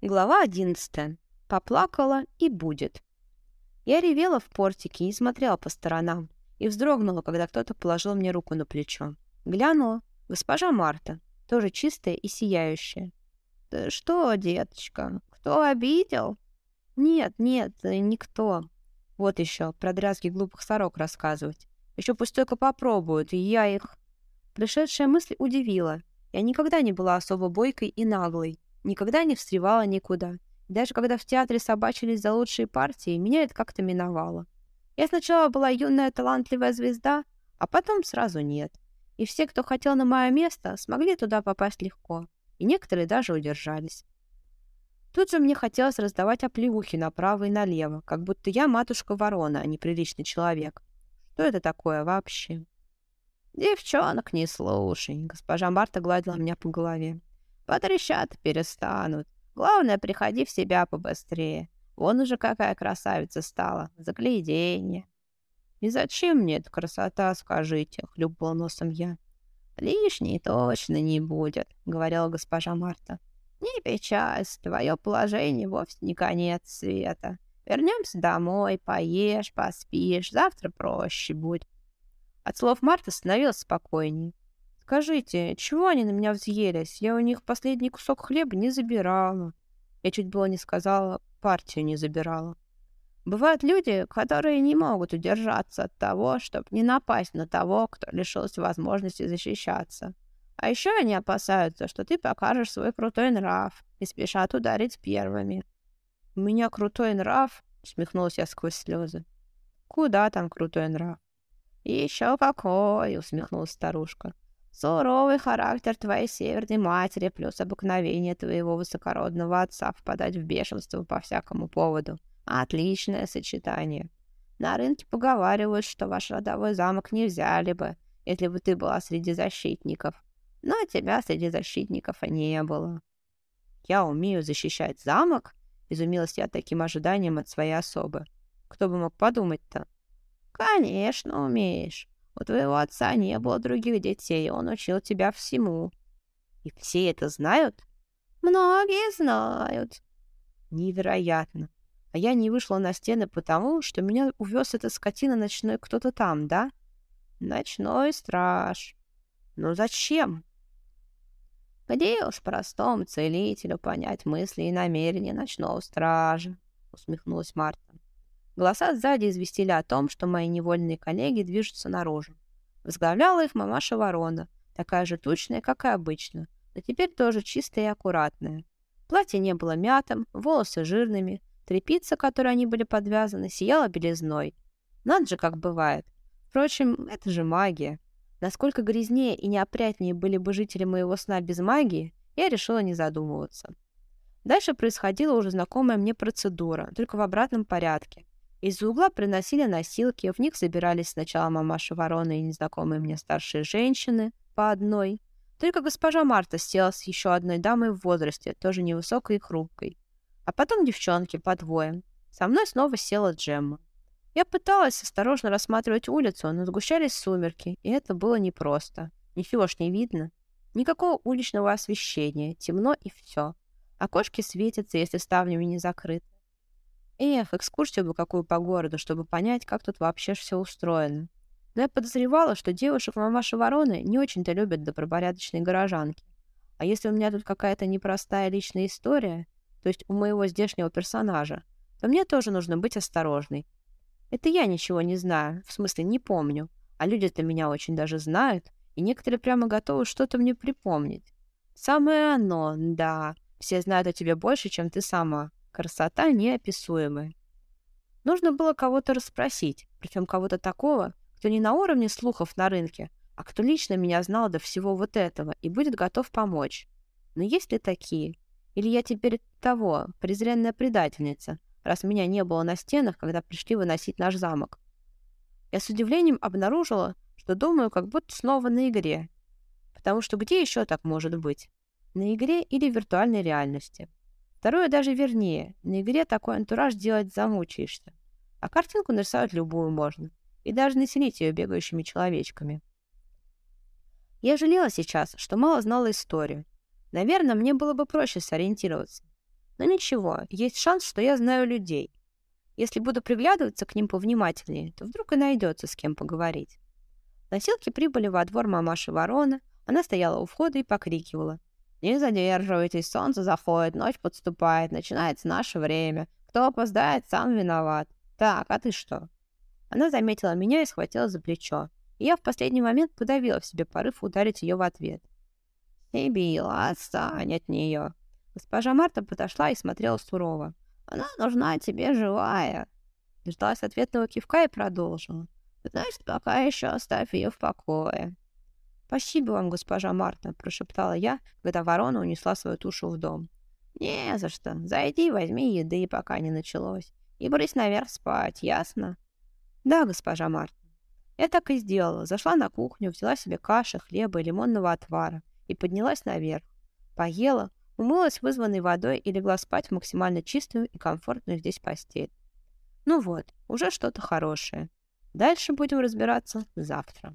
Глава одиннадцатая. Поплакала и будет. Я ревела в портике и смотрела по сторонам, и вздрогнула, когда кто-то положил мне руку на плечо. Глянула. Госпожа Марта, тоже чистая и сияющая. «Ты что, деточка, кто обидел?» «Нет, нет, никто. Вот еще, про дрязги глупых сорок рассказывать. Еще пусть только попробуют, и я их...» Пришедшая мысль удивила. Я никогда не была особо бойкой и наглой. Никогда не встревала никуда. даже когда в театре собачились за лучшие партии, меня это как-то миновало. Я сначала была юная талантливая звезда, а потом сразу нет. И все, кто хотел на мое место, смогли туда попасть легко. И некоторые даже удержались. Тут же мне хотелось раздавать оплеухи направо и налево, как будто я матушка-ворона, а не приличный человек. Что это такое вообще? «Девчонок не слушай», — госпожа Марта гладила меня по голове. Потрещат перестанут. Главное, приходи в себя побыстрее. Вон уже какая красавица стала. Загляденье. И зачем мне эта красота, скажите, хлюпала носом я. Лишней точно не будет, говорила госпожа Марта. Не печалься, твое положение вовсе не конец света. Вернемся домой, поешь, поспишь, завтра проще будет. От слов Марта становилось спокойнее. «Скажите, чего они на меня взъелись? Я у них последний кусок хлеба не забирала». Я чуть было не сказала, партию не забирала. Бывают люди, которые не могут удержаться от того, чтобы не напасть на того, кто лишился возможности защищаться. А еще они опасаются, что ты покажешь свой крутой нрав и спешат ударить первыми. «У меня крутой нрав?» — усмехнулась я сквозь слезы. «Куда там крутой нрав?» «Еще какой!» — усмехнулась старушка. Суровый характер твоей северной матери плюс обыкновение твоего высокородного отца впадать в бешенство по всякому поводу. Отличное сочетание. На рынке поговаривают, что ваш родовой замок не взяли бы, если бы ты была среди защитников. Но тебя среди защитников и не было. Я умею защищать замок? Изумилась я таким ожиданием от своей особы. Кто бы мог подумать-то? Конечно, умеешь. У твоего отца не было других детей, он учил тебя всему. И все это знают? Многие знают. Невероятно. А я не вышла на стены потому, что меня увез эта скотина ночной кто-то там, да? Ночной страж. Ну зачем? Где уж простому целителю понять мысли и намерения ночного стража? Усмехнулась Марта. Голоса сзади известили о том, что мои невольные коллеги движутся наружу. Возглавляла их мамаша Ворона, такая же тучная, как и обычно, но теперь тоже чистая и аккуратная. Платье не было мятым, волосы жирными, тряпица, которой они были подвязаны, сияла белизной. Надо же, как бывает. Впрочем, это же магия. Насколько грязнее и неопрятнее были бы жители моего сна без магии, я решила не задумываться. Дальше происходила уже знакомая мне процедура, только в обратном порядке. Из-за угла приносили носилки, в них забирались сначала мамаша ворона и незнакомые мне старшие женщины по одной. Только госпожа Марта села с еще одной дамой в возрасте, тоже невысокой и хрупкой. А потом девчонки по двое. Со мной снова села Джемма. Я пыталась осторожно рассматривать улицу, но сгущались сумерки, и это было непросто. Ничего ж не видно. Никакого уличного освещения, темно и все. Окошки светятся, если ставнями не закрыты. Эх, экскурсию бы какую по городу, чтобы понять, как тут вообще все устроено. Но я подозревала, что девушек мамаши Вороны не очень-то любят добропорядочные горожанки. А если у меня тут какая-то непростая личная история, то есть у моего здешнего персонажа, то мне тоже нужно быть осторожной. Это я ничего не знаю, в смысле не помню, а люди-то меня очень даже знают, и некоторые прямо готовы что-то мне припомнить. Самое оно, да, все знают о тебе больше, чем ты сама. Красота неописуемая. Нужно было кого-то расспросить, причем кого-то такого, кто не на уровне слухов на рынке, а кто лично меня знал до всего вот этого и будет готов помочь. Но есть ли такие? Или я теперь того, презренная предательница, раз меня не было на стенах, когда пришли выносить наш замок? Я с удивлением обнаружила, что думаю, как будто снова на игре. Потому что где еще так может быть? На игре или виртуальной реальности? Второе даже вернее. На игре такой антураж делать замучаешься. А картинку нарисовать любую можно. И даже населить ее бегающими человечками. Я жалела сейчас, что мало знала историю. Наверное, мне было бы проще сориентироваться. Но ничего, есть шанс, что я знаю людей. Если буду приглядываться к ним повнимательнее, то вдруг и найдется с кем поговорить. Носилки прибыли во двор мамаши Ворона. Она стояла у входа и покрикивала. «Не задерживайтесь, солнце заходит, ночь подступает, начинается наше время. Кто опоздает, сам виноват. Так, а ты что?» Она заметила меня и схватила за плечо. И я в последний момент подавила в себе порыв ударить ее в ответ. «Сибила, отстань от нее!» Госпожа Марта подошла и смотрела сурово. «Она нужна тебе живая!» Дождалась ответного кивка и продолжила. «Значит, пока еще оставь ее в покое». «Спасибо вам, госпожа Марта», — прошептала я, когда ворона унесла свою тушу в дом. «Не за что. Зайди, возьми еды, пока не началось. И брысь наверх спать, ясно?» «Да, госпожа Марта». Я так и сделала. Зашла на кухню, взяла себе каши, хлеба и лимонного отвара и поднялась наверх. Поела, умылась вызванной водой и легла спать в максимально чистую и комфортную здесь постель. Ну вот, уже что-то хорошее. Дальше будем разбираться завтра.